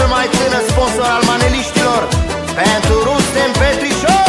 cel mai tânăr sponsor al maneliștilor. Pentru Rustem Petrișor.